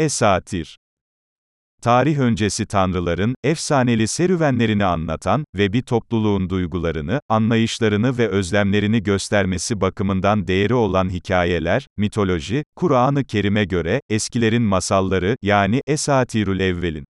Esatir Tarih öncesi tanrıların, efsaneli serüvenlerini anlatan ve bir topluluğun duygularını, anlayışlarını ve özlemlerini göstermesi bakımından değeri olan hikayeler, mitoloji, Kur'an-ı Kerim'e göre, eskilerin masalları, yani Esatirül Evvelin.